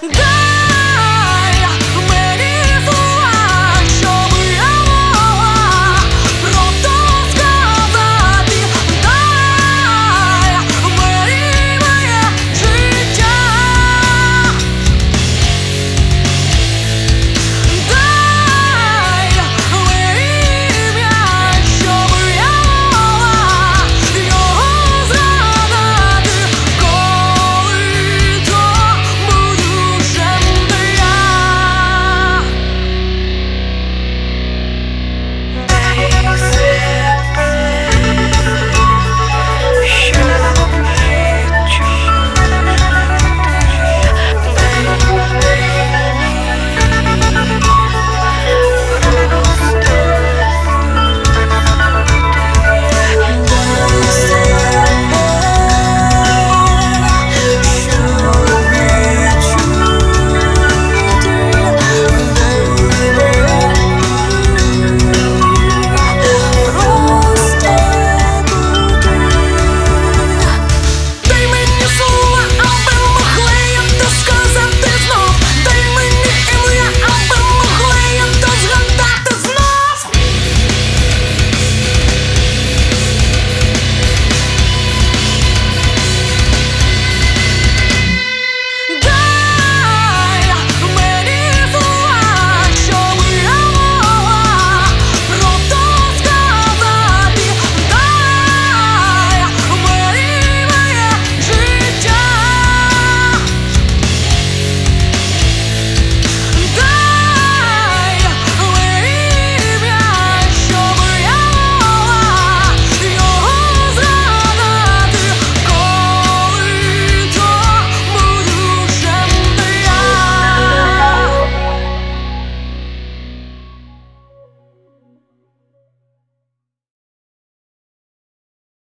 Go!